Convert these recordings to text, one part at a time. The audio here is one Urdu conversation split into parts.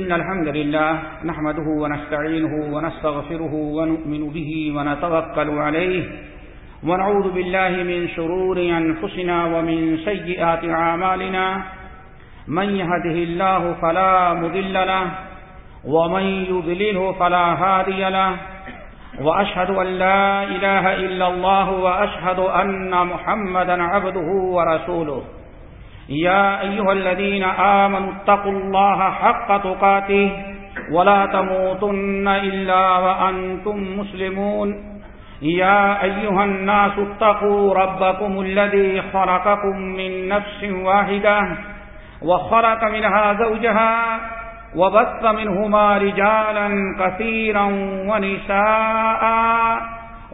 إن الحمد لله نحمده ونستعينه ونستغفره ونؤمن به ونتوكل عليه ونعوذ بالله من شرور أنفسنا ومن سيئات عامالنا من يهده الله فلا مذل له ومن يذلله فلا هادي له وأشهد أن لا إله إلا الله وأشهد أن محمدا عبده ورسوله يا أيها الذين آمنوا اتقوا الله حق تقاته ولا تموتن إلا وأنتم مسلمون يا أيها الناس اتقوا ربكم الذي خلقكم من نفس واحدة وخلق منها زوجها وبث منهما رجالا كثيرا ونساء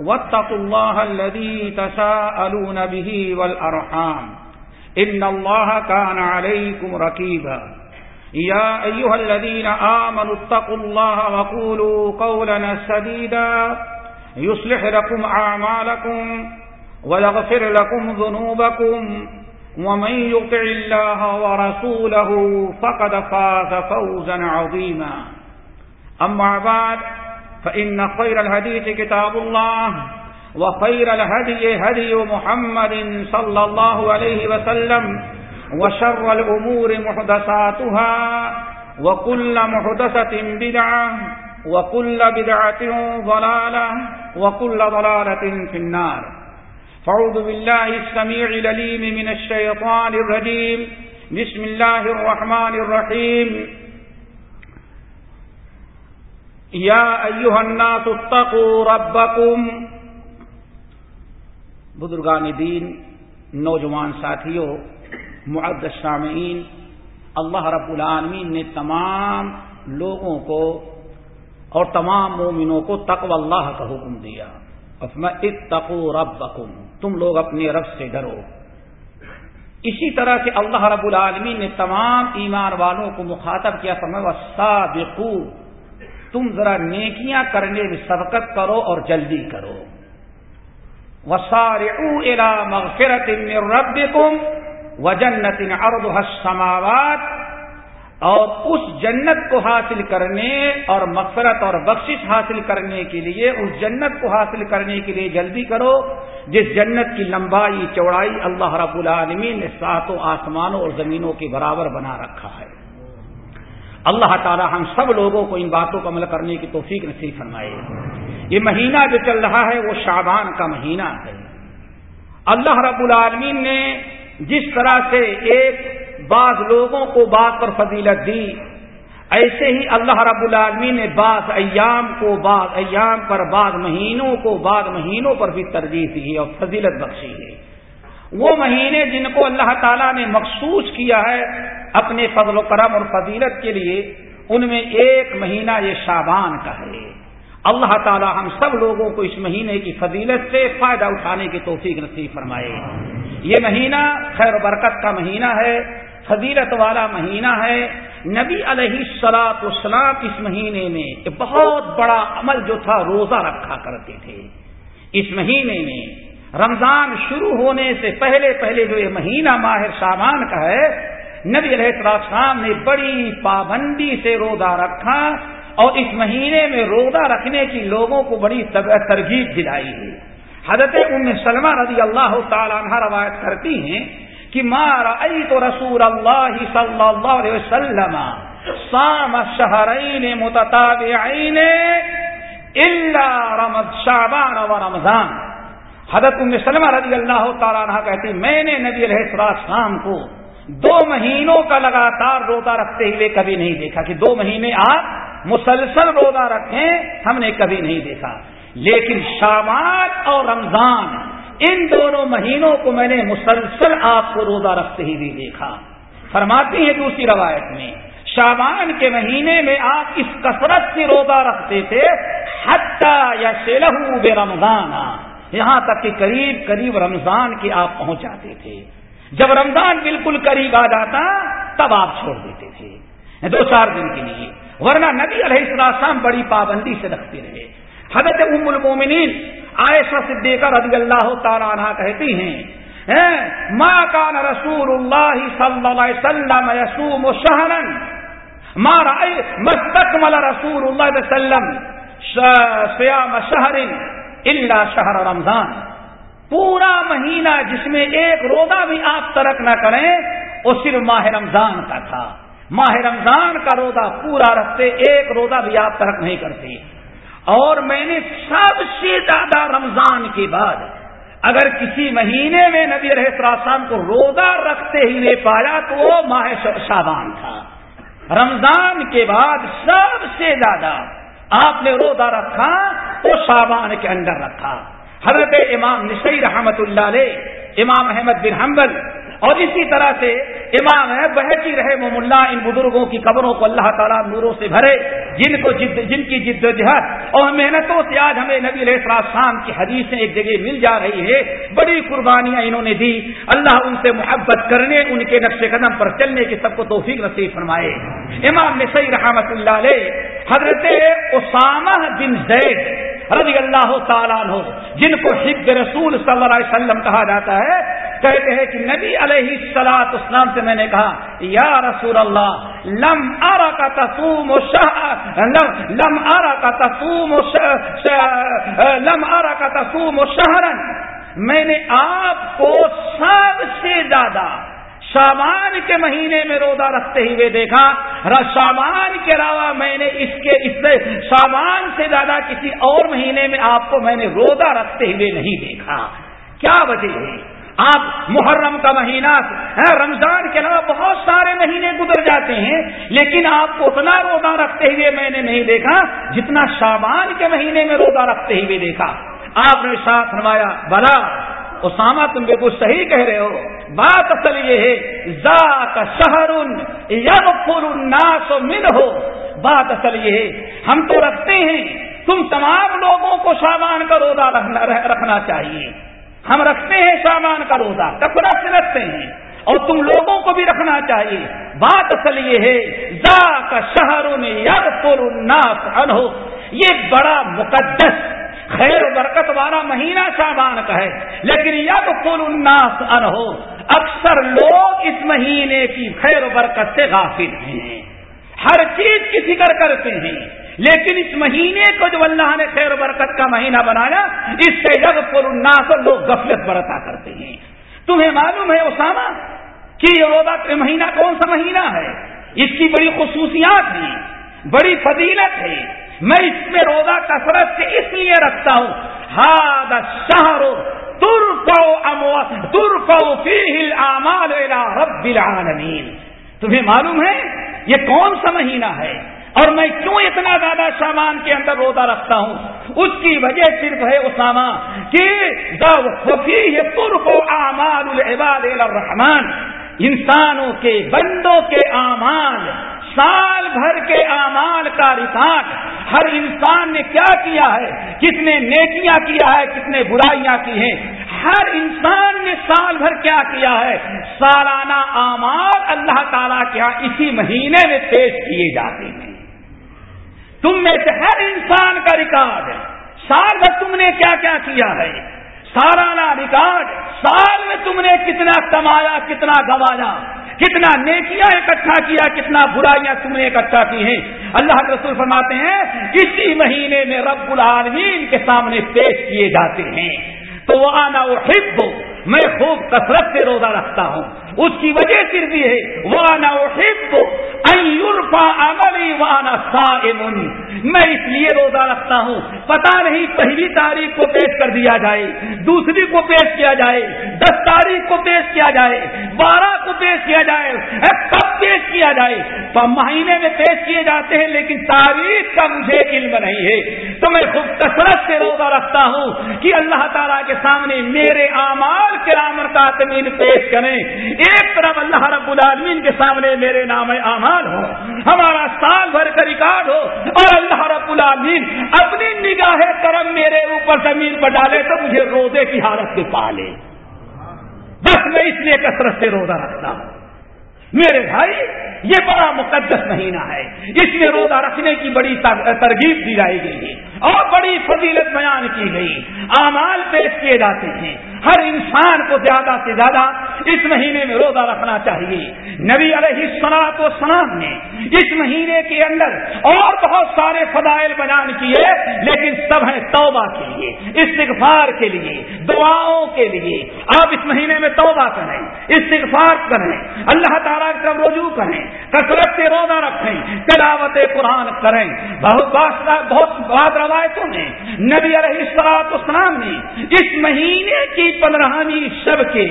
واتقوا الله الذي تساءلون به والأرحام إن الله كان عليكم ركيبا يا أيها الذين آمنوا اتقوا الله وقولوا قولنا سديدا. يصلح لكم أعمالكم ويغفر لكم ذنوبكم. ومن يطع الله ورسوله فقد فاز فوزا عظيما. أما بعد، فإن خير الهديث كتاب الله. وخير الهدي هدي محمد صلى الله عليه وسلم وشر الأمور محدثاتها وكل محدثة بدعة وكل بدعة ضلالة وكل ضلالة في النار. فعوذ بالله السميع لليم من الشيطان الرجيم. بسم الله الرحمن الرحيم. يا أيها الناس اتقوا ربكم بزرگان دین، نوجوان ساتھیوں معد سامعین اللہ رب العالمین نے تمام لوگوں کو اور تمام مومنوں کو تقو اللہ کا حکم دیا۔ اتقو رب تم لوگ اپنے رب سے ڈرو۔ اسی طرح سے اللہ رب العالمین نے تمام ایمان والوں کو مخاطب کیا سابقو تم ذرا نیکیاں کرنے میں سبقت کرو اور جلدی کرو۔ وسارعوا الى مغفرت من ربكم وجنت عرضها السماوات، اور اس جنت کو حاصل کرنے اور مغفرت اور بخشش حاصل کرنے کے لیے، اس جنت کو حاصل کرنے کے لیے جلدی کرو، جس جنت کی لمبائی، چوڑائی اللہ رب العالمین نے ساتوں آسمانوں اور زمینوں کے برابر بنا رکھا ہے۔ اللہ تعالی ہم سب لوگوں کو ان باتوں کو عمل کرنے کی توفیق نصیب فرمائے۔ یہ مہینہ جو چل رہا ہے وہ شابان کا مہینہ ہے۔ اللہ رب العالمین نے جس طرح سے ایک بعض لوگوں کو بات پر فضیلت دی، ایسے ہی اللہ رب العالمین نے بعض ایام کو، بعض ایام پر، بعض مہینوں کو، بعض مہینوں پر بھی ترجیح دی اور فضیلت بخشی ہے۔ وہ مہینے جن کو اللہ تعالیٰ نے مخصوص کیا ہے اپنے فضل و کرم اور فضیلت کے لیے، ان میں ایک مہینہ یہ شابان کا ہے۔ اللہ تعالی ہم سب لوگوں کو اس مہینے کی فضیلت سے فائدہ اٹھانے کی توفیق نصیب فرمائے۔ یہ مہینہ خیر و برکت کا مہینہ ہے، فضیلت والا مہینہ ہے۔ نبی علیہ سلاط اسلام اس مہینے میں بہت بڑا عمل جو تھا، روزہ رکھا کرتے تھے۔ اس مہینے میں رمضان شروع ہونے سے پہلے پہلے جو یہ مہینہ ماہر سامان کا ہے، نبی علیہ السلام نے بڑی پابندی سے روزہ رکھا۔ اور اس مہینے میں روزہ رکھنے کی لوگوں کو بڑی ترغیب دلائی ہے۔ حضرت ام سلمہ رضی اللہ تعالیٰ عنہ روایت کرتی ہیں کہ مارا تو رسول اللہ صلی اللہ علیہ وسلم سام شہرین متتابعین الا رمض شعبان و رمضان۔ حضرت ام سلمہ رضی اللہ تعالیٰ عنہ کہتی میں نے نبی علیہ السلام کو دو مہینوں کا لگاتار روزہ رکھتے ہوئے کبھی نہیں دیکھا کہ دو مہینے آپ مسلسل روزہ رکھیں، ہم نے کبھی نہیں دیکھا۔ لیکن شامات اور رمضان، ان دونوں مہینوں کو میں نے مسلسل آپ کو روزہ رکھتے ہی بھی دیکھا۔ فرماتی ہیں دوسری روایت میں شابان کے مہینے میں آپ اس کثرت سے روزہ رکھتے تھے، حتیٰ یا شیلہ بے رمضان یہاں تک کہ قریب قریب رمضان کے آپ پہنچ جاتے تھے۔ جب رمضان بالکل قریب آ جاتا، تب آپ چھوڑ دیتے تھے۔ دو چار دن کے لیے۔ ورنہ نبی علیہ السلام بڑی پابندی سے رکھتے رہے۔ حضرت ام المومنین عائشہ صدیقہ رضی اللہ تعالیٰ عنہ کہتی ہیں ما کان رسول اللہ صلی اللہ علیہ وسلم یسوم شہرن مارا مستقمل رسول اللہ علیہ وسلم سیام شہر اللہ شہر رمضان۔ پورا مہینہ جس میں ایک روزہ بھی آپ ترک نہ کریں، وہ صرف ماہ رمضان کا تھا۔ ماہ رمضان کا روزہ پورا رکھتے، ایک روزہ بھی آپ ترک نہیں کرتے۔ اور میں نے سب سے زیادہ رمضان کے بعد اگر کسی مہینے میں نبی رہسراسان کو روزہ رکھتے ہی نہیں پایا تو وہ ماہ شابان تھا۔ رمضان کے بعد سب سے زیادہ آپ نے روزہ رکھا تو شابان کے اندر رکھا۔ حضرت امام نشی رحمت اللہ علیہ، امام احمد بن حنبل اور اسی طرح سے امام ہے، بہتی رہے ملا ان بزرگوں کی قبروں کو اللہ تعالیٰ نوروں سے بھرے، جن کو جد جن کی جد و جہد اور محنتوں سے آج ہمیں نبی علیہ شام کی حدیثیں ایک جگہ مل جا رہی ہے بڑی قربانیاں انہوں نے دی۔ اللہ ان سے محبت کرنے، ان کے نقش قدم پر چلنے کی سب کو توفیق نصیب فرمائے۔ امام نے صحیح رحمت اللہ علیہ، حضرت اسامہ بن زید رضی اللہ تعالیٰ عنہ، جن کو حب رسول صلی اللہ علیہ وسلم کہا جاتا ہے کہتے ہیں کہ نبی علیہ سلاط اسلام سے میں نے کہا، یا رسول اللہ، لم آرا کا تصوم و شہ لم آرا کا تصوم و لم آرا کا تصوم و شہرن میں نے آپ کو سب سے زیادہ سامان کے مہینے میں روزہ رکھتے ہوئے دیکھا۔ سامان کے علاوہ میں نے اس کے اس سے سامان سے زیادہ کسی اور مہینے میں آپ کو میں نے روزہ رکھتے ہوئے نہیں دیکھا۔ کیا وجہ ہے؟ آپ محرم کا مہینہ رمضان کے علاوہ بہت سارے مہینے گزر جاتے ہیں، لیکن آپ کو اتنا روزہ رکھتے ہوئے میں نے نہیں دیکھا جتنا شابان کے مہینے میں روزہ رکھتے ہوئے دیکھا۔ آپ نے ساتھ نمایا بلا، اسامہ تم بالکل صحیح کہہ رہے ہو۔ بات اصل یہ ہے زا کا شہر یب پور من ہو بات اصل یہ ہے، ہم تو رکھتے ہیں، تم تمام لوگوں کو شابان کا روزہ رکھنا چاہیے۔ ہم رکھتے ہیں سامان کا روزہ، کپڑا سے رکھتے ہیں۔ اور تم لوگوں کو بھی رکھنا چاہیے۔ بات اصل یہ ہے زا کا شہروں شہر یگ پور انہو یہ بڑا مقدس، خیر و برکت والا مہینہ شابان کا ہے۔ لیکن یگ پور انہو اکثر لوگ اس مہینے کی خیر و برکت سے غافل ہیں۔ ہر چیز کی فکر کرتے ہیں۔ لیکن اس مہینے کو جو اللہ نے خیر و برکت کا مہینہ بنایا، اس سے جگ پر الناس لوگ غفلت برتا کرتے ہیں۔ تمہیں معلوم ہے اسامہ، کہ یہ روزہ مہینہ کون سا مہینہ ہے؟ اس کی بڑی خصوصیات ہیں، بڑی فضیلت ہے۔ میں اس میں روزہ کثرت سے اس لیے رکھتا ہوں۔ ہاد شہر رب العالمین۔ تمہیں معلوم ہے یہ کون سا مہینہ ہے؟ اور میں کیوں اتنا زیادہ سامان کے اندر روزہ رکھتا ہوں؟ اس کی وجہ صرف ہے اسامہ کہ اعمال العباد الرحمان انسانوں کے بندوں کے اعمال، سال بھر کے اعمال کا ریکارڈ ہر انسان نے کیا کیا ہے؟ کتنے نیکیاں کیا ہے، کتنے برائیاں کی ہیں۔ ہر انسان نے سال بھر کیا کیا ہے؟ سالانہ اعمال اللہ تعالیٰ کے یہاں اسی مہینے میں پیش کیے جاتے ہیں۔ تم میں سے ہر انسان کا ریکارڈ ہے۔ سال میں تم نے کیا کیا کیا ہے؟ سالانہ ریکارڈ۔ سال میں تم نے کتنا کمایا، کتنا گوایا کتنا نیکیاں اکٹھا کیا، کتنا برائیاں تم نے اکٹھا کی ہیں۔ اللہ کے رسول فرماتے ہیں اسی مہینے میں رب العالمین کے سامنے پیش کیے جاتے ہیں۔ تو وہ آنا وہ میں خوب کثرت سے روزہ رکھتا ہوں۔ اس کی وجہ صرف یہ ہے وانا عملی وانا صائم۔ میں اس لیے روزہ رکھتا ہوں۔ پتا نہیں پہلی تاریخ کو پیش کر دیا جائے، دوسری کو پیش کیا جائے، دس تاریخ کو پیش کیا جائے، بارہ کو پیش کیا جائے۔ پیش کیا جائے۔ تو مہینے میں پیش کیے جاتے ہیں، لیکن تاریخ کا مجھے علم نہیں ہے۔ تو میں خوب کثرت سے روزہ رکھتا ہوں کہ اللہ تعالیٰ کے سامنے میرے اعمال کرامر کا تمین پیش کریں۔ ایک طرف اللہ رب العالمین کے سامنے میرے نام اعمال ہو، ہمارا سال بھر کا ریکارڈ ہو، اور اللہ رب العالمین اپنی نگاہ کرم میرے اوپر زمین پر ڈالے تو مجھے روزے کی حالت میں پالے۔ بس میں اس لیے کثرت سے روزہ رکھتا ہوں۔ میرے بھائی، یہ بڑا مقدس مہینہ ہے۔ اس میں روزہ رکھنے کی بڑی ترغیب دی جائے گی۔ اور بڑی فضیلت بیان کی گئی۔ اعمال پیش کیے جاتے ہیں۔ ہر انسان کو زیادہ سے زیادہ اس مہینے میں روزہ رکھنا چاہیے۔ نبی علیہ سلاط و سلام نے اس مہینے کے اندر اور بہت سارے فضائل بیان کیے، لیکن سب ہیں توبہ کے لیے، استغفار کے لیے، دعاؤں کے لیے۔ آپ اس مہینے میں توبہ کریں، استغفار کریں، اللہ تعالیٰ کی رجوع کریں، کثرت سے روزہ رکھیں، تلاوت قرآن کریں۔ بہت بہت بات روایتوں میں، نبی علیہ سلاط اسلام نے اس مہینے کی پندرہویں شب کے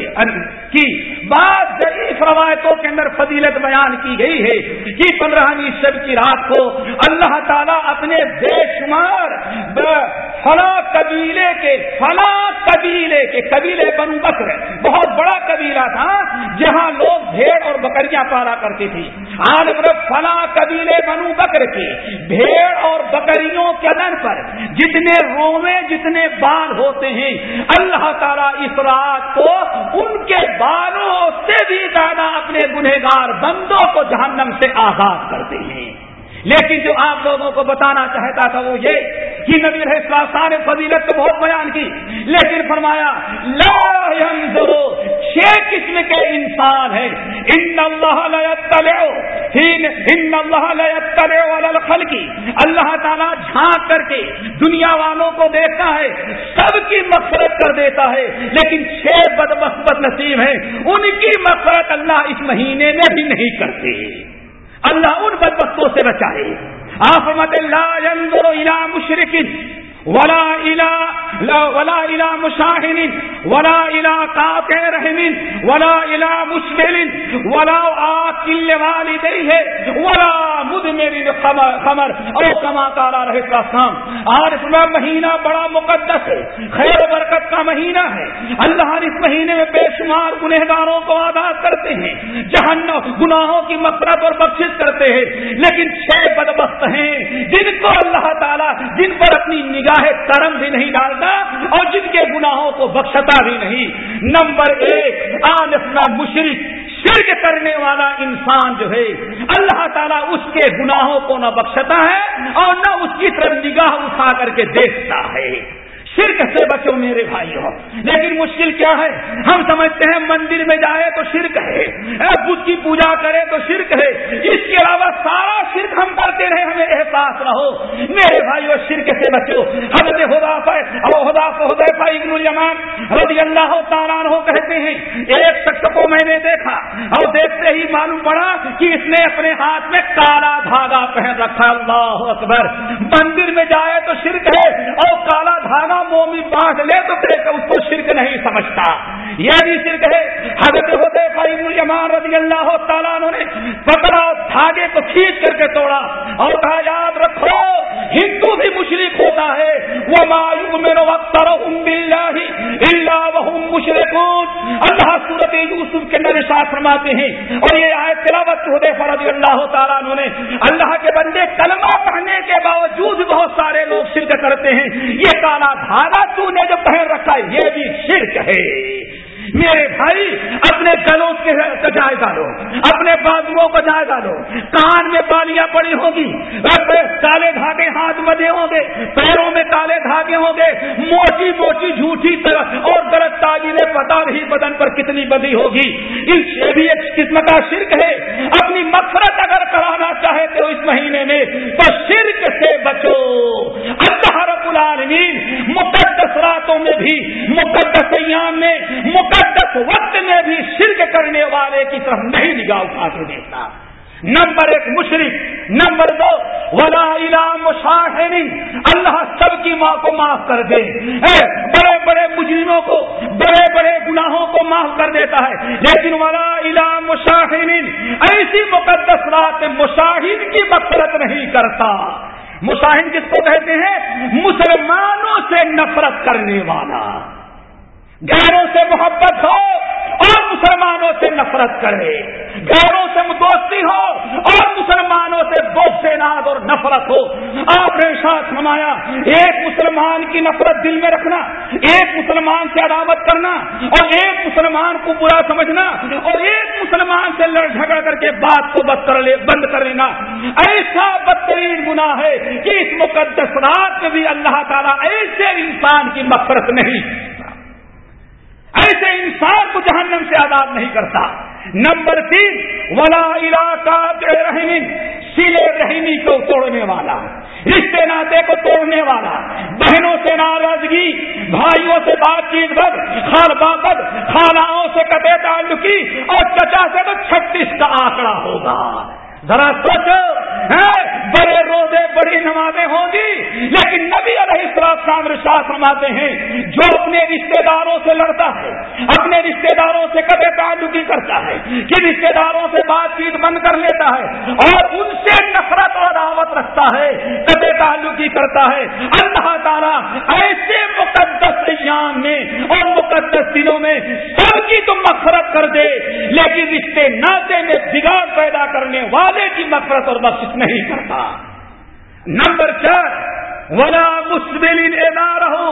کی بعض ضعیف روایتوں کے اندر فضیلت بیان کی گئی ہے کہ پندرہویں شب کی رات کو اللہ تعالیٰ اپنے بے شمار فلاں قبیلے کے فلاں قبیلے کے قبیلے بنو بکر، بہت بڑا قبیلہ تھا، جہاں لوگ بھیڑ اور بکریاں پالا کرتے تھے۔ آج فلاں قبیلے بنو بکر کے بھیڑ اور بکریوں کے دن پر جتنے رومے جتنے بال ہوتے ہیں، اللہ تعالیٰ اس رات کو ان کے بالوں سے بھی زیادہ اپنے گنہگار بندوں کو جہنم سے آزاد کرتے ہیں۔ لیکن جو آپ لوگوں کو بتانا چاہتا تھا وہ یہ کہ نبی رہے نے فضیلت تو بہت بیان کی، لیکن فرمایا، لا ينظرو چھ قسم کے انسان ہیں۔ ان اللہ ان اللہ کی اللہ تعالیٰ جھانک کر کے دنیا والوں کو دیکھتا ہے، سب کی مفرت کر دیتا ہے۔ لیکن چھ بد مثبت نصیب ہیں، ان کی مفرت اللہ اس مہینے میں بھی نہیں کرتے۔ اللہ ان بدبختوں سے بچائے۔ آپ مت اللہ مشرقن ولا الى ولا الى مشاهد، ولا الى قاطع رحم، ولا الى مشمل ولا آكل والديه ولا مدمر خمر. او كما قال رہے کا سام میں مہینہ بڑا مقدس ہے، خیر و برکت کا مہینہ ہے۔ اللہ اس مہینے میں بے شمار گنہگاروں کو آزاد کرتے ہیں، جہنم گناہوں کی مفرت اور بخشش کرتے ہیں، لیکن چھ بدبخت ہیں، جن کو اللہ تعالیٰ جن پر اپنی نگاہ کرم بھی نہیں ڈالتا اور جن کے گناہوں کو بخشتا بھی نہیں۔ نمبر ایک آج اپنا مشرق شرک کرنے والا انسان جو ہے، اللہ تعالیٰ اس کے گناہوں کو نہ بخشتا ہے اور نہ اس کی طرف نگاہ اٹھا کر کے دیکھتا ہے۔ شرک سے بچو میرے بھائی ہو لیکن مشکل کیا ہے؟ ہم سمجھتے ہیں، مندر میں جائے تو شرک ہے بدھ کی پوجا کرے تو شرک ہے، اس کے علاوہ سارا شرک ہم کرتے رہے، ہمیں احساس نہ ہو۔ میرے بھائی شرک سے بچو۔ رضی اللہ تعالیٰ ہو کہتے ہیں، ایک شخص کو میں نے دیکھا، اور دیکھتے ہی معلوم پڑا کہ اس نے اپنے ہاتھ میں کالا دھاگا پہن رکھا۔ اللہ اکبر۔ مندر میں جائے تو شرک ہے، اور کالا دھاگا مومی بانٹ لے تو اس کو شرک نہیں سمجھتا۔ یہ بھی شرک ہے۔ حضرت ہوتے رضی اللہ تعالیٰ نے پکڑا دھاگے کو کھینچ کر کے توڑا اور کہا، یاد رکھو، ہندو بھی مشرق ہوتا ہے۔ وہ مایو میرے وقت اللہ مشرقون اللہ صورت یوسف کے اندر ساتھ فرماتے ہیں۔ اور یہ آئے تلاوت ہوتے فرض اللہ تعالیٰ نے اللہ کے بندے کلمہ پڑھنے کے باوجود بہت سارے لوگ شرک کرتے ہیں۔ یہ کالا دھاگا تو نے جو پہن رکھا ہے یہ بھی شرک ہے۔ میرے بھائی، اپنے گلوں کے جائزہ لو اپنے بازوؤں کو جائزہ لو کان میں بالیاں پڑی ہوگی کالے دھاگے ہاتھ بدے ہوں گے۔ پیروں میں کالے دھاگے ہوں گے۔ موٹی موٹی جھوٹی اور غلط تعلیمیں پتا نہیں بدن پر کتنی بدی ہوگی۔ یہ بھی ایک قسم کا شرک ہے۔ اپنی مفرت اگر کرانا چاہے تو اس مہینے میں تو شرک سے بچو۔ اللہ رب العالمین مقدس راتوں میں بھی، مقدس ایام میں، مقدس وقت میں بھی شرک کرنے والے کی طرف نہیں نگاہ اٹھا کے دیتا نمبر ایک مشرق نمبر دو، ولا مشاہرین اللہ سب کی ماں کو معاف کر دے۔ بڑے بڑے مجرموں کو، بڑے بڑے گناہوں کو معاف کر دیتا ہے۔ لیکن ولا الا مشاہرین ایسی مقدس رات مشاہد کی مفرت نہیں کرتا۔ مشاہد کس کو کہتے ہیں؟ مسلمانوں سے نفرت کرنے والا۔ گھروں سے محبت ہو اور مسلمانوں سے نفرت کرے۔ گھروں سے دوستی ہو اور مسلمانوں سے سے ناد اور نفرت ہو۔ آپ نے ساتھ نمایا ایک مسلمان کی نفرت دل میں رکھنا، ایک مسلمان سے عداوت کرنا اور ایک مسلمان کو برا سمجھنا اور ایک مسلمان سے لڑ جھگڑ کر کے بات کو بند کر لے، بند کر لینا۔ ایسا بدترین گنا ہے کہ اس مقدس رات میں بھی اللہ تعالیٰ ایسے انسان کی نفرت نہیں۔ ایسے انسان کو جہنم سے آزاد نہیں کرتا۔ نمبر تین، ولا علاقہ رحمی سلے رحمی کو توڑنے والا، رشتے ناطے کو توڑنے والا، بہنوں سے ناراضگی، بھائیوں سے بات چیت بد، خال باقت خالاؤں سے کتے تعلقی اور چچا سے تو چھتیس کا آنکڑا ہوگا۔ ذرا سوچو بڑے روزے، بڑی نمازیں ہوں گی۔ لیکن نبی علیہ السلام شاہ فرماتے ہیں، جو اپنے رشتے داروں سے لڑتا ہے، اپنے رشتے داروں سے کبھی تعلقی کرتا ہے، کہ رشتے داروں سے بات چیت بند کر لیتا ہے اور ان سے نفرت اور دعوت رکھتا ہے، کبھی تعلقی کرتا ہے۔ اللہ تعالیٰ ایسے مقدس ایام میں اور مقدس دنوں میں سب کی تو مفرت کر دے، لیکن رشتے ناطے میں بگاڑ پیدا کرنے والے کی مفرت اور بخش نہیں کرتا۔ نمبر چار، ولا مسبل رہو،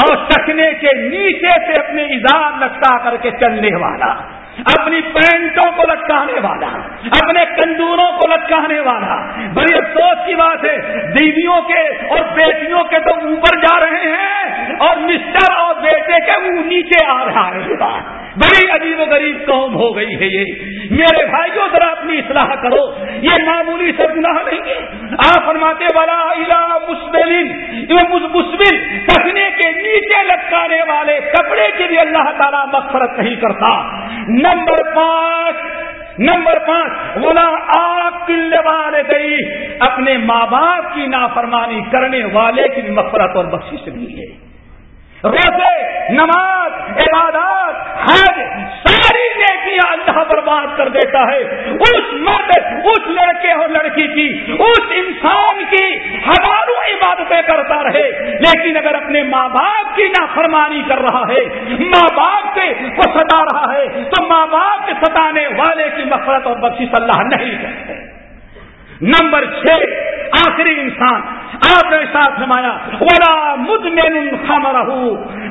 اور چکنے کے نیچے سے اپنے اظہار لٹکا کر کے چلنے والا۔ اپنی پینٹوں کو لٹکانے والا، اپنے کندوروں کو لٹکانے والا۔ بڑی افسوس کی بات ہے دیویوں کے اور بیٹیوں کے تو اوپر جا رہے ہیں اور مسٹر اور بیٹے کے وہ نیچے آ رہا ہے۔ یہ بات بڑی عجیب و غریب قوم ہو گئی ہے یہ۔ میرے بھائیوں، ذرا اپنی اصلاح کرو۔ یہ معمولی سے گناہ نہیں ہے۔ آپ فرماتے والا مسبل کسنے کے نیچے لٹکانے والے کپڑے کی بھی اللہ تعالیٰ مغفرت نہیں کرتا۔ نمبر پانچ نمبر پانچ، ولا آپ کل والے گئی، اپنے ماں باپ کی نافرمانی کرنے والے کی مفرت اور بخش بھی ہے۔ روزے، نماز، عبادات، حج، ساری نیکیاں اللہ برباد کر دیتا ہے۔ اس مرد، اس لڑکے اور لڑکی کی، اس انسان کی ہزاروں عبادتیں کرتا رہے۔ لیکن اگر اپنے ماں باپ کی نافرمانی کر رہا ہے، ماں باپ کے کو ستا رہا ہے، تو ماں باپ کے ستانے والے کی مفرت اور بخش اللہ نہیں کرتے۔ نمبر چھ، آخری انسان۔ آپ نے ساتھ نمایا ولا مدمن الخمر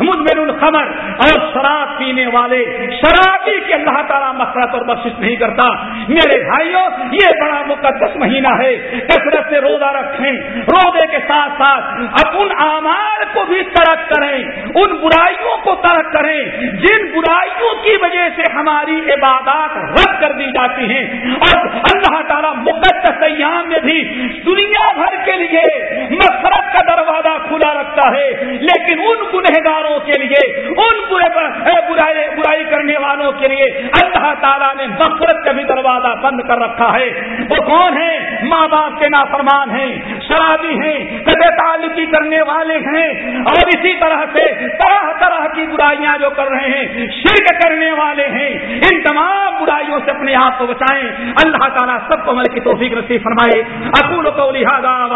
مدمن الخمر اور شراب پینے والے، شرابی کے اللہ تعالیٰ مسرت اور بخش نہیں کرتا۔ میرے بھائیوں، یہ بڑا مقدس مہینہ ہے۔ کثرت سے روزہ رکھیں، روزے کے ساتھ ساتھ اب ان آمار کو بھی ترک کریں، ان برائیوں کو ترک کریں۔ جن برائیوں کی وجہ سے ہماری عبادات رد کر دی جاتی ہیں۔ اور اللہ تعالیٰ مقدس ایام میں بھی دنیا بھر کے لیے مفرت کا دروازہ کھلا رکھتا ہے۔ لیکن ان گنہگاروں کے لیے، ان برائی برائی کرنے والوں کے لیے اللہ تعالیٰ نے مفرت کا بھی دروازہ بند کر رکھا ہے۔ وہ کون ہے ماں باپ کے نافرمان ہیں، شرابی ہیں، کبھی تعلقی کرنے والے ہیں۔ اور اسی طرح سے طرح طرح کی برائیاں جو کر رہے ہیں، شرک کرنے والے ہیں۔ ان تمام برائیوں سے اپنے آپ کو بچائیں۔ اللہ تعالیٰ سب کو مل کی توفیق نصیب فرمائے۔ اکول کو لہٰذا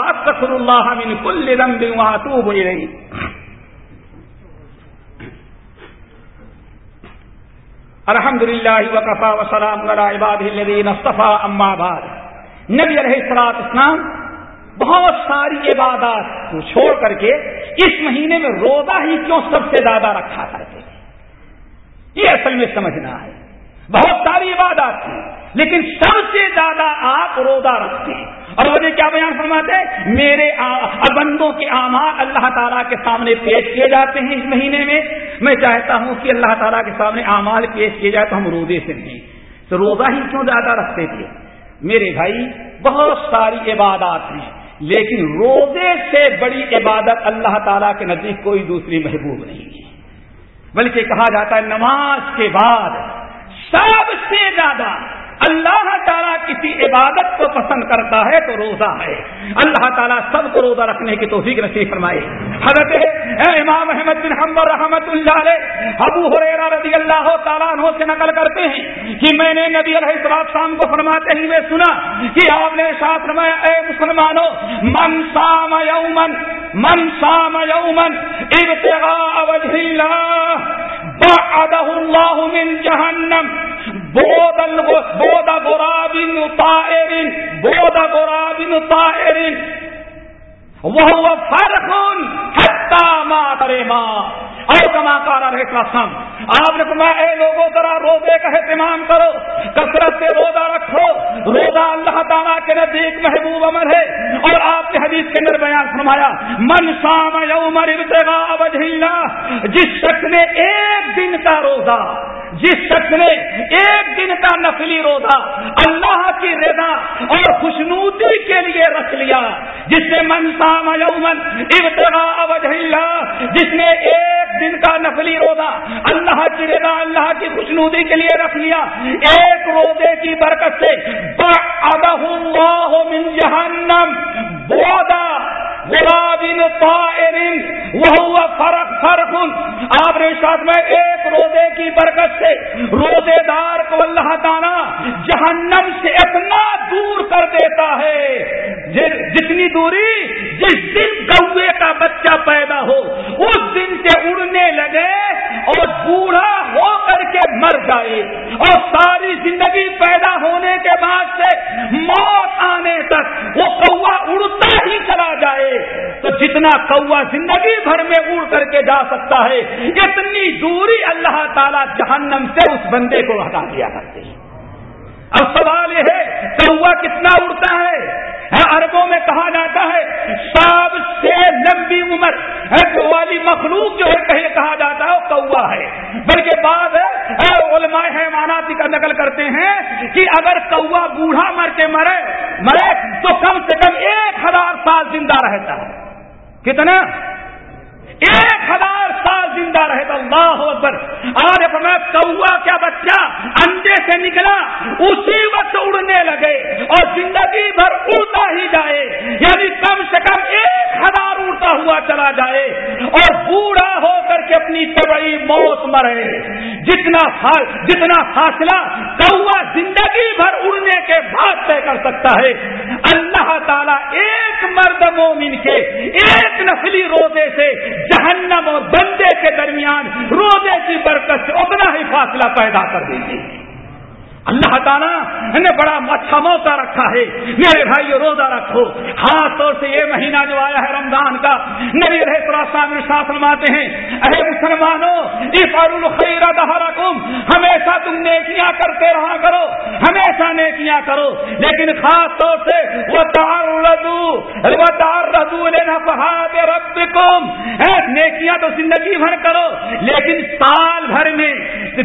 اللہ۔ اللہ من کل ذنب واتوب الیہ. الحمد للہ وقفا وسلام علی عباده الذین اصطفى اما بعد. نبی علیہ الصلوۃ اسلام بہت ساری عبادات کو چھوڑ کر کے اس مہینے میں روزہ ہی کیوں سب سے زیادہ رکھا کرتے یہ اصل میں سمجھنا ہے۔ بہت ساری عبادات تھی لیکن سب سے زیادہ آپ روزہ رکھتے ہیں۔ اور مجھے کیا بیان فرماتے ہیں؟ میرے بندوں کے آمار اللہ تعالیٰ کے سامنے پیش کیے جاتے ہیں اس مہینے میں۔ میں چاہتا ہوں کہ اللہ تعالیٰ کے سامنے اعمال پیش کیے جائے تو ہم روزے سے نہیں، تو روزہ ہی کیوں زیادہ رکھتے تھے؟ میرے بھائی، بہت ساری عبادات ہیں، لیکن روزے سے بڑی عبادت اللہ تعالیٰ کے نزدیک کوئی دوسری محبوب نہیں ہے۔ بلکہ کہا جاتا ہے نماز کے بعد سب سے زیادہ اللہ تعالیٰ کسی عبادت کو پسند کرتا ہے تو روزہ ہے۔ اللہ تعالیٰ سب کو روزہ رکھنے کی توفیق نصیب فرمائے۔ حضرت اے امام احمد بن حمبر رحمت اللہ علیہ، ابو حریرہ رضی اللہ تعالیٰ عنہ سے نقل کرتے ہیں کہ میں نے نبی علیہ السلام شام کو فرماتے ہی میں سنا کہ آپ نے ساتھ فرمایا، اے مسلمانوں، من سام یومن من سام یومن ابتغاء وجہ اللہ۔ بعدہ الله من جهنم. جہنم بودا غراب طائر. بودا غراب طائر. وهو فرق حتى ما ترى ما۔ اور کما کارا رہتا سم آپ نے فرمایا، اے لوگوں ذرا روزے کا اہتمام کرو، کثرت سے روزہ رکھو۔ روزہ اللہ تعالیٰ کے نزدیک محبوب عمر ہے۔ اور آپ نے حدیث کے اندر بیان فرمایا، من شام یومر جس شخص نے ایک دن کا روزہ جس شخص نے ایک دن کا نفلی روزہ اللہ کی رضا اور خوشنودی کے لیے رکھ لیا، جس نے منسا یومن ابتدا جس نے ایک دن کا نفلی روزہ اللہ کی رضا، اللہ کی خوشنودی کے لیے رکھ لیا، ایک روزے کی برکت سے من جہنم بودا وہ فرق فرق۔ آپ نے ساتھ میں ایک روزے کی برکت سے روزے دار کو اللہ تعالیٰ جہنم سے اتنا دور کر دیتا ہے۔ جتنی دوری جس دن گوے کا بچہ پیدا ہو، اس دن سے اڑنے لگے اور بوڑھا مر جائے اور ساری زندگی پیدا ہونے کے بعد سے موت آنے تک وہ کوا اڑتا ہی چلا جائے۔ تو جتنا کوا زندگی بھر میں اڑ کر کے جا سکتا ہے، اتنی دوری اللہ تعالی جہنم سے اس بندے کو ہٹا دیا کرتے ہیں۔ اب سوال یہ ہے کوا کتنا اڑتا ہے؟ اربوں میں کہا جاتا ہے سب سے لمبی عمر والی مخلوق جو ہے کہا جاتا ہے وہ کوا ہے۔ بلکہ بعد علماء حیوانات کا نقل کرتے ہیں کہ اگر کوا بوڑھا مر کے مرے مرے تو کم سے کم ایک ہزار سال زندہ رہتا۔ ہے کتنا؟ ایک ہزار سال زندہ رہے تو اللہ اکبر۔ آج کوا کیا بچہ انڈے سے نکلا، اسی وقت اڑنے لگے اور زندگی بھر اڑتا ہی جائے۔ یعنی کم سے کم ایک ہزار اڑتا ہوا چلا جائے اور بوڑھا ہو کر کے اپنی طبعی موت مرے۔ جتنا جتنا فاصلہ کوا زندگی بھر اڑنے کے بعد طے کر سکتا ہے۔ اللہ تعالیٰ ایک مرد مومن کے ایک نسلی روزے سے جہنم اور بندے کے درمیان روزے کی برکت سے اتنا ہی فاصلہ پیدا کر دیجیے اللہ تعالیٰ نے بڑا اچھا موقع رکھا ہے۔ میرے بھائی روزہ رکھو۔ خاص طور سے یہ مہینہ جو آیا ہے رمضان کا، نبی رہے ساتھ فرماتے ہیں، اے مسلمانوں الخیر دہرکم، ہمیشہ تم نیکیاں کرتے رہا کرو، ہمیشہ نیکیاں کرو، لیکن خاص طور سے وہ تار ردو تار ردو رب کم نیکیاں تو زندگی بھر کرو، لیکن سال بھر میں،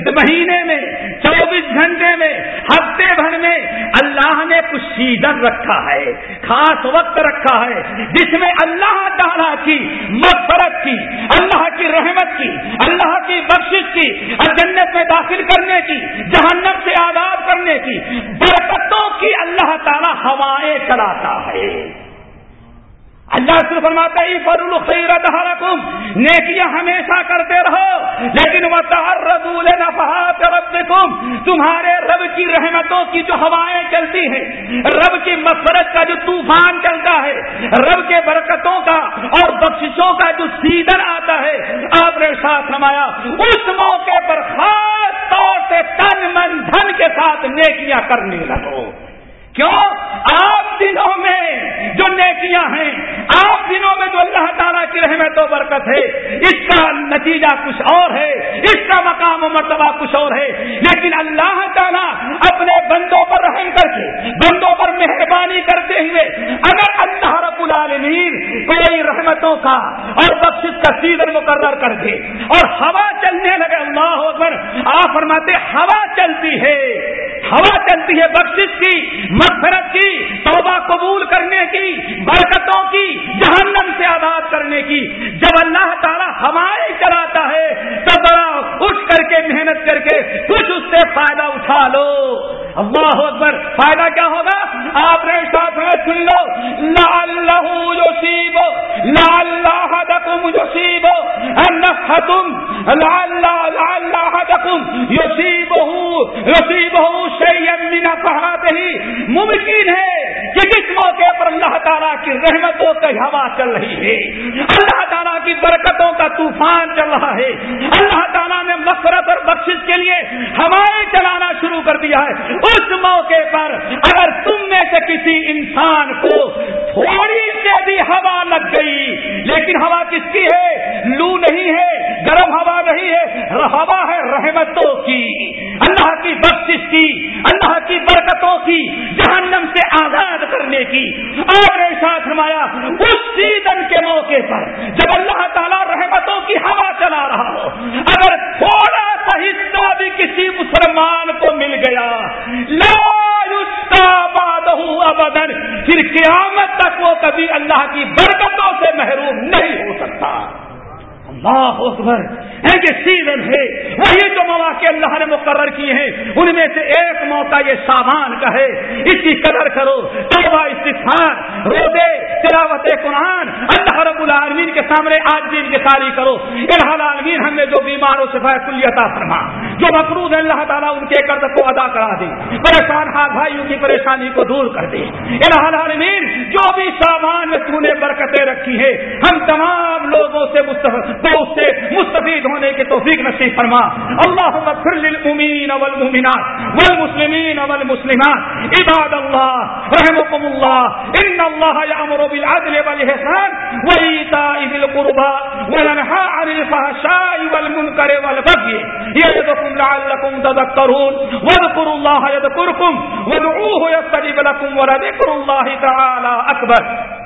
مہینے میں، چوبیس گھنٹے میں، ہفتے بھر میں اللہ نے کچھ سیزن رکھا ہے، خاص وقت رکھا ہے، جس میں اللہ تعالیٰ کی مغفرت کی، اللہ کی رحمت کی، اللہ کی بخشش کی، اور جنت میں داخل کرنے کی، جہنم سے آزاد کرنے کی برکتوں کی اللہ تعالیٰ ہوائیں چلاتا ہے۔ اللہ سے فرماتا ہے فرول خیر دہرکم، نیکیاں ہمیشہ کرتے رہو، لیکن وہ تہر رضول نفحات تمہارے کی رحمتوں کی جو ہوائیں چلتی ہیں، رب کی مسرت کا جو طوفان چلتا ہے، رب کے برکتوں کا اور بخشوں کا جو سیزن آتا ہے، آپ نے ساتھ نمایا اس موقع پر خاص طور سے تن من دھن کے ساتھ نیکیاں کرنے لگو۔ کیوں؟ آپ دنوں میں جو نیکیاں ہیں، آپ دنوں میں جو اللہ تعالیٰ کی رحمت و برکت ہے، اس کا نتیجہ کچھ اور ہے، اس کا مقام و مرتبہ کچھ اور ہے۔ لیکن اللہ تعالیٰ اپنے بندوں پر رحم کر کے بندوں پر مہربانی کرتے ہوئے اگر اللہ رب العالمین کوئی رحمتوں کا اور بخش کا سیزن مقرر کر دے اور ہوا چلنے لگے، اللہ اکبر، آپ فرماتے، ہوا چلتی ہے، ہوا چلتی ہے بخش کی مغفرت کی، توبہ قبول کرنے کی، برکتوں کی، جہنم سے آزاد کرنے کی۔ جب اللہ تعالیٰ ہمارے چلاتا ہے، تب کر کے محنت کر کے کچھ اس سے فائدہ اٹھا لو۔ اللہ اکبر۔ فائدہ کیا ہوگا؟ آپ نے ساتھ میں سن لو۔ اللہ یوسیب اللہ دکم یوسیب تم اللہ دکم یوسیب یوسیب شیم مینا پہاڑ ہی ممکن ہے کہ جس موقع پر اللہ تعالیٰ کی رحمتوں کا ہوا چل رہی ہے، اللہ تعالیٰ کی برکتوں کا طوفان چل رہا ہے، اللہ تعالیٰ نے مفرت اور بخش کے لیے ہوائیں چلانا شروع کر دیا ہے۔ اس موقع پر اگر تم میں سے کسی انسان کو تھوڑی سے بھی ہوا لگ گئی، لیکن ہوا کس کی ہے؟ لو نہیں ہے، گرم ہوا نہیں ہے، ہوا ہے رحمتوں کی۔ اللہ کی بخش کی، اللہ کی برکتوں کی، جہنم سے آزاد کرنے کی۔ آپ نے ساتھ فرمایا اس سیزن کے موقع پر جب اللہ چلا رہا ہو۔ اگر تھوڑا سا حصہ بھی کسی مسلمان کو مل گیا ابدن پھر قیامت تک وہ کبھی اللہ کی برکتوں سے محروم نہیں ہو سکتا۔ اللہ اکبر۔ یہ سیزن ہے، وہی جو مواقع اللہ نے مقرر کیے ہیں، ان میں سے ایک موقع یہ سامان کا ہے۔ اس کی قدر کرو، توبہ استفار روزے، تلاوت قرآن، اللہ رب العالمین کے سامنے آج دن کی ساری کرو۔ العالمین ہم نے جو بیماروں سے کلیتا فرما، جو مقروض ہے اللہ تعالیٰ ان کے قرض کو ادا کرا دے۔ پریشان ہاتھ بھائیوں کی پریشانی کو دور کر دے۔ العالمین جو بھی سامان میں تو نے برکتیں رکھی ہے ہم تمام لوگوں سے مستفید تو اس سے مستفید ہونے کی توفیق نصیب فرما۔ اللہ للمؤمنین والمؤمنات والمسلمین والمسلمات۔ عباد اللہ رحمكم اللہ۔ ان اللہ یامر بالعدل والاحسان وایتاء ذی القربى وینھا عن الفحشاء والمنکر والبغي یعظکم لعلکم تذکرون۔ واذکروا اللہ یذکرکم۔ وادعوه یستجب لكم ولذکر اللہ تعالی اکبر۔